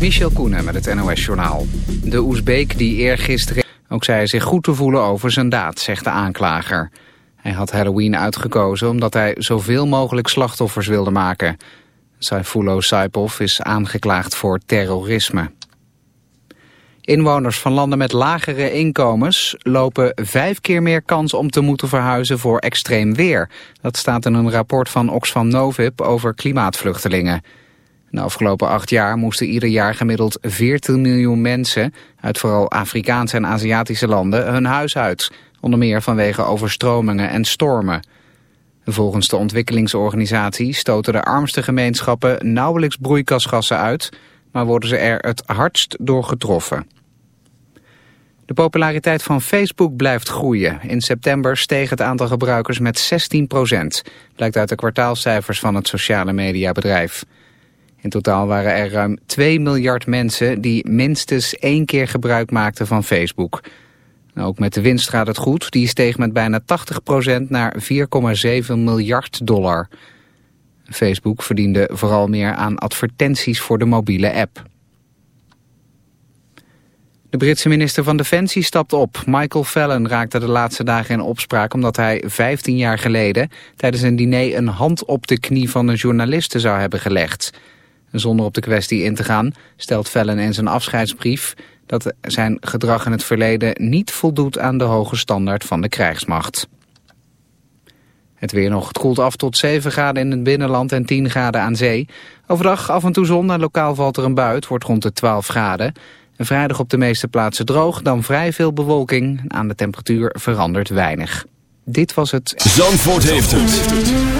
Michel Koenen met het NOS-journaal. De Oezbeek die eergisteren ook zei zich goed te voelen over zijn daad, zegt de aanklager. Hij had Halloween uitgekozen omdat hij zoveel mogelijk slachtoffers wilde maken. Saifulo Saipov is aangeklaagd voor terrorisme. Inwoners van landen met lagere inkomens lopen vijf keer meer kans om te moeten verhuizen voor extreem weer. Dat staat in een rapport van Oxfam Novib over klimaatvluchtelingen. De afgelopen acht jaar moesten ieder jaar gemiddeld 14 miljoen mensen... uit vooral Afrikaanse en Aziatische landen hun huis uit. Onder meer vanwege overstromingen en stormen. Volgens de ontwikkelingsorganisatie stoten de armste gemeenschappen nauwelijks broeikasgassen uit... maar worden ze er het hardst door getroffen. De populariteit van Facebook blijft groeien. In september steeg het aantal gebruikers met 16% blijkt uit de kwartaalcijfers van het sociale mediabedrijf. In totaal waren er ruim 2 miljard mensen die minstens één keer gebruik maakten van Facebook. Ook met de winst gaat het goed. Die steeg met bijna 80% naar 4,7 miljard dollar. Facebook verdiende vooral meer aan advertenties voor de mobiele app. De Britse minister van Defensie stapt op. Michael Fallon raakte de laatste dagen in opspraak omdat hij 15 jaar geleden tijdens een diner een hand op de knie van een journaliste zou hebben gelegd. Zonder op de kwestie in te gaan stelt Fallon in zijn afscheidsbrief dat zijn gedrag in het verleden niet voldoet aan de hoge standaard van de krijgsmacht. Het weer nog. Het koelt af tot 7 graden in het binnenland en 10 graden aan zee. Overdag af en toe zon en lokaal valt er een bui. Wordt rond de 12 graden. En vrijdag op de meeste plaatsen droog, dan vrij veel bewolking. Aan de temperatuur verandert weinig. Dit was het... Zandvoort heeft het.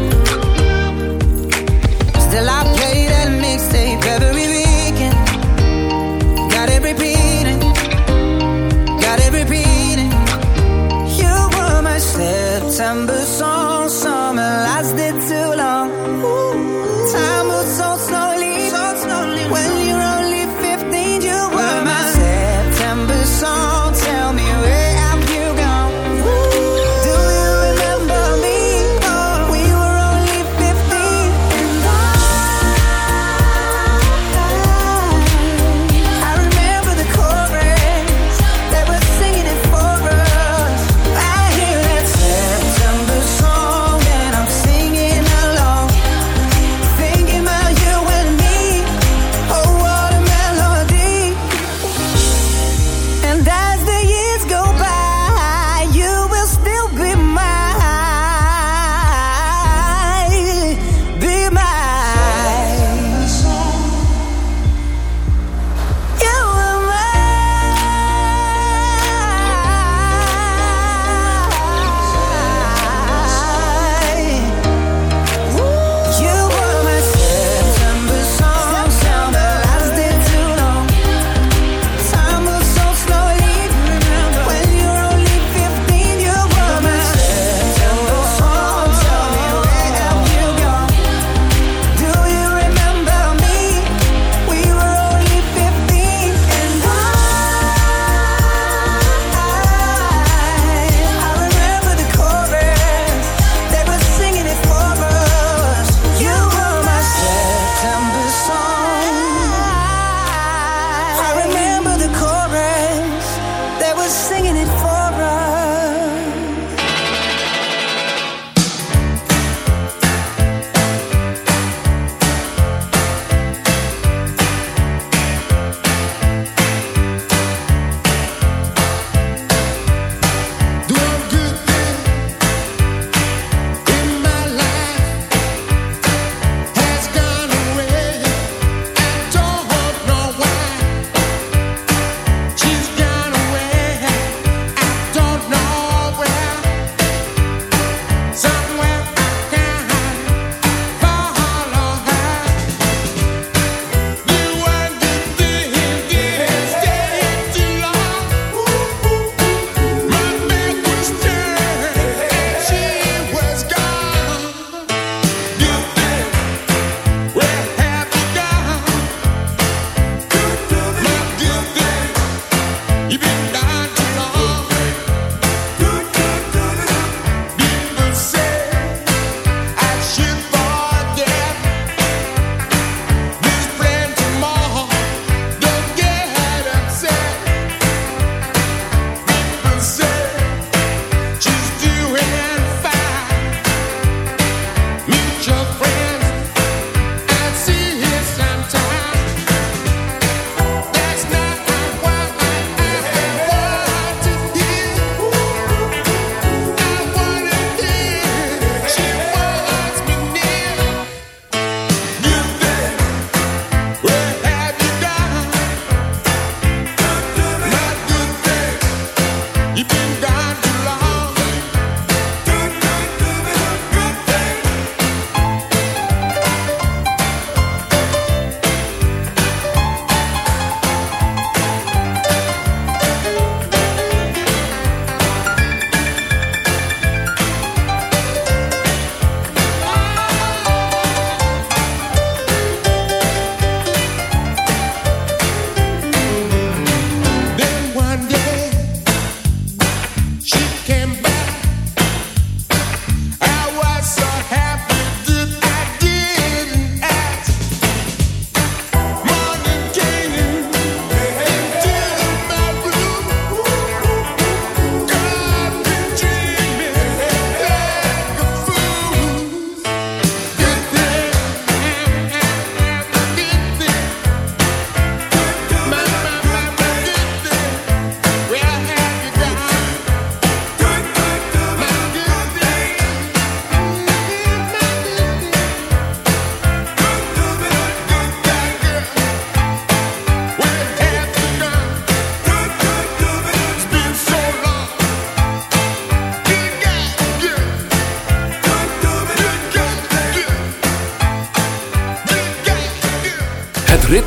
September song,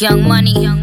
Young money, young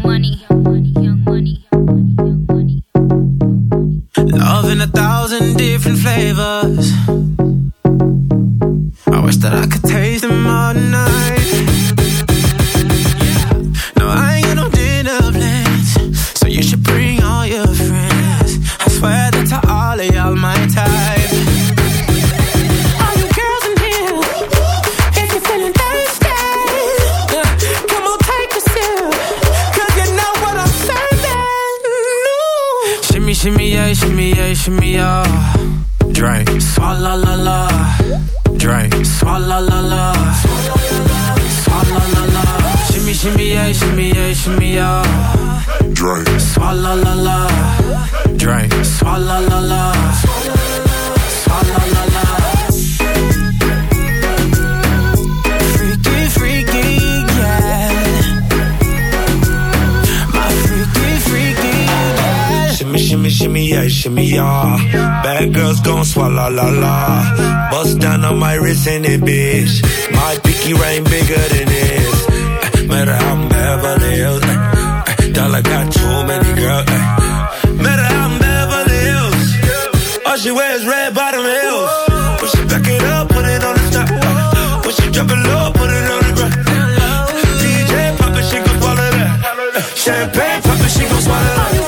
pockets in it, bitch. My Picky ring bigger than this. Eh, matter how I'm Beverly Hills. Eh, eh, dollar got too many girls. matter how I'm Beverly Hills. All she wears red bottom heels. When she back it up, put it on the top. Uh, when she drop it low, put it on the ground. DJ pop it, she gon' swallow that. champagne pop it, she gon' swallow that.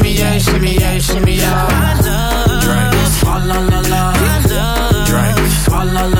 Shimmy, yeah, shimmy, yeah, shimmy, yeah. Drink. Swalla la la. Drink. Swalla la la.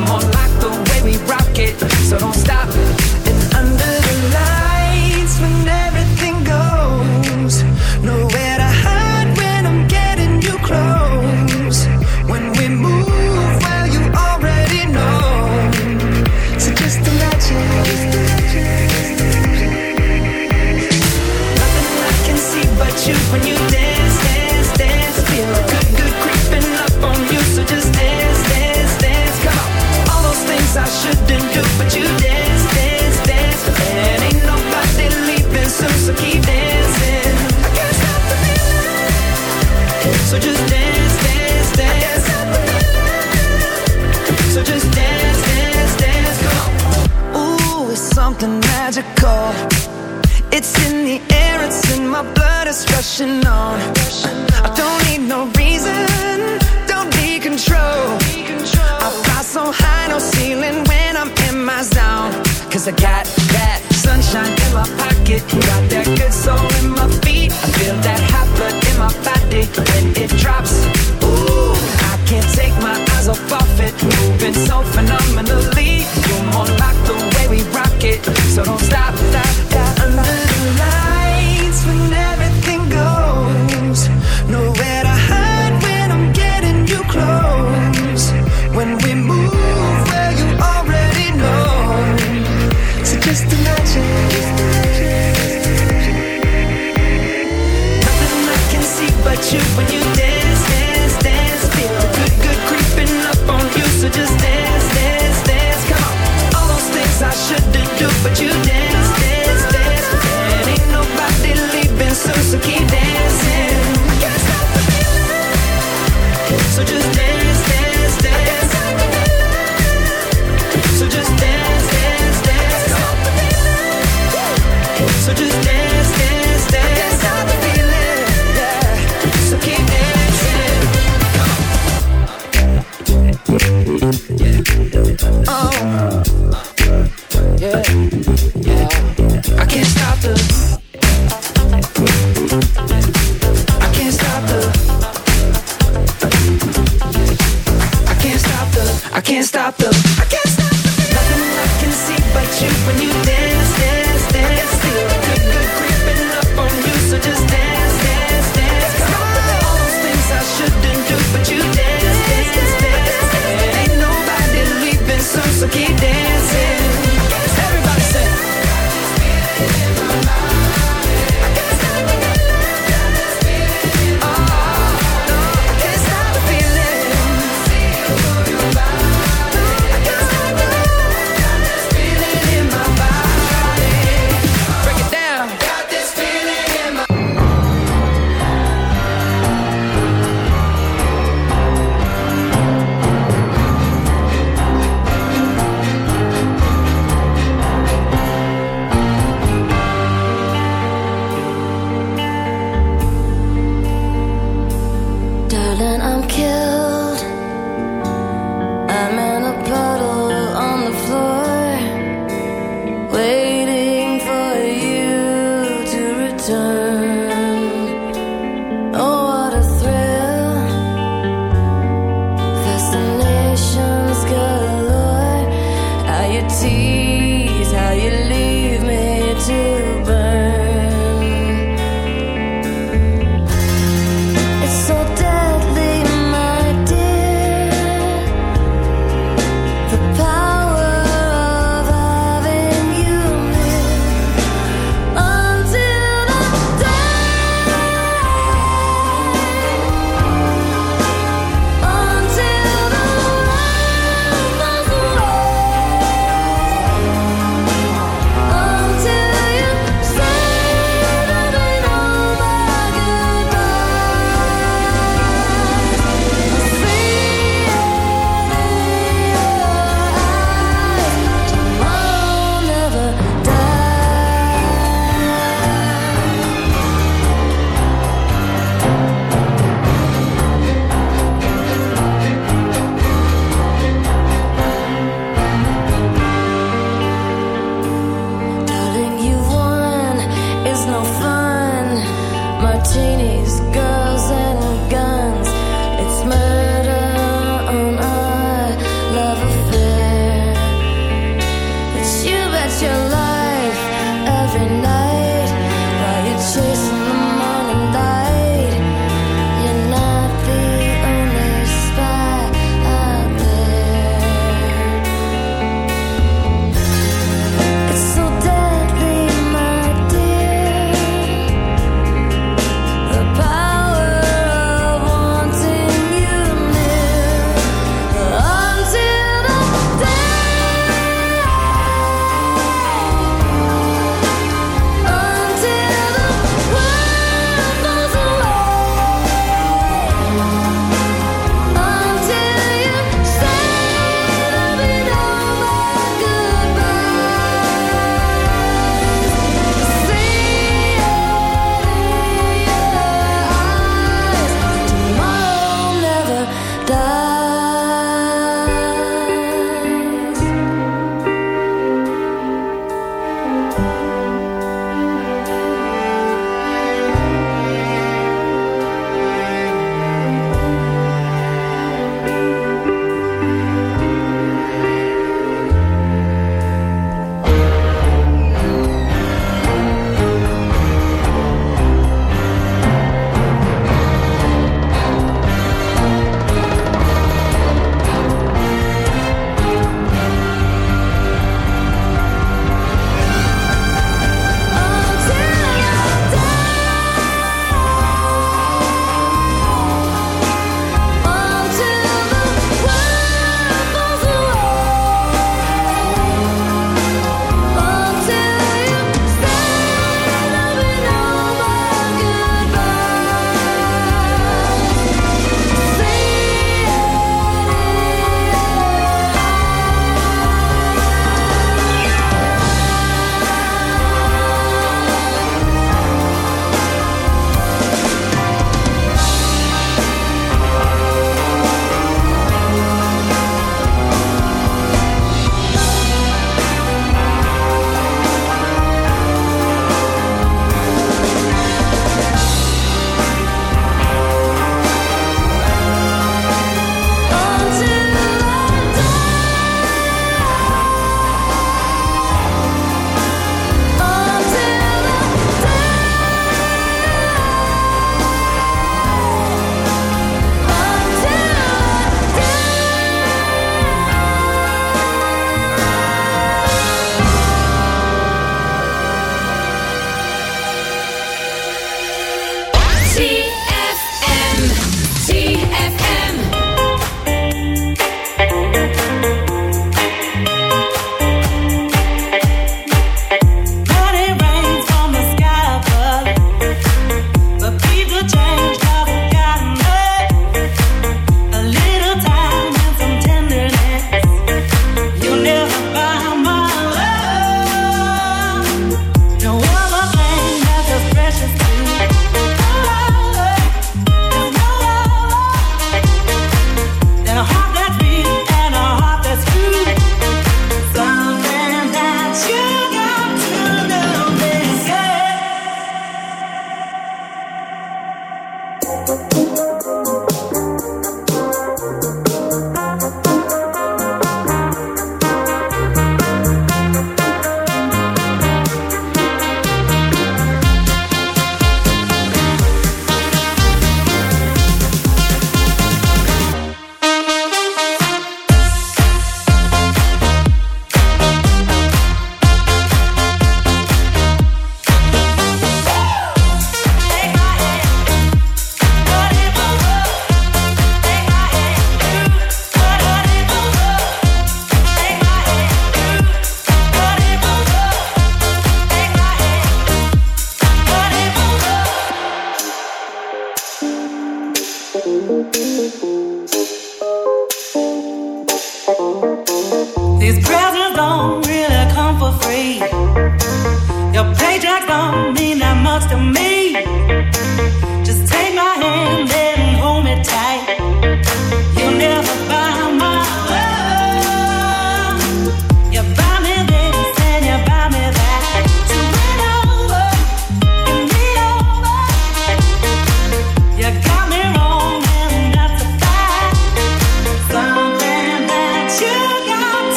Oh.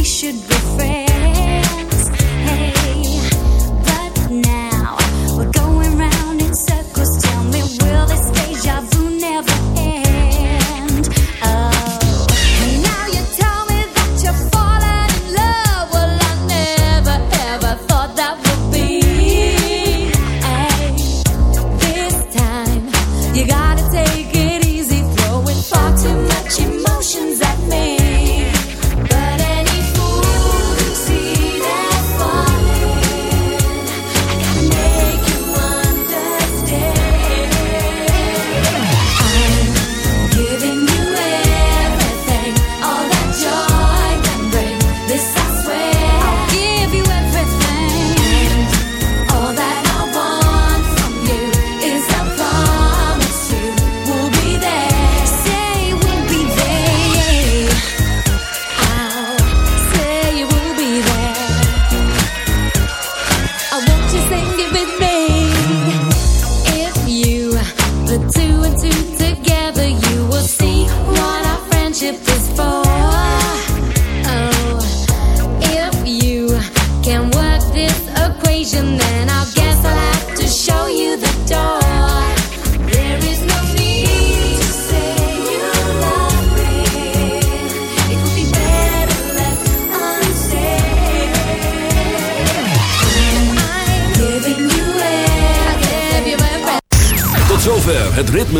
we should refrain.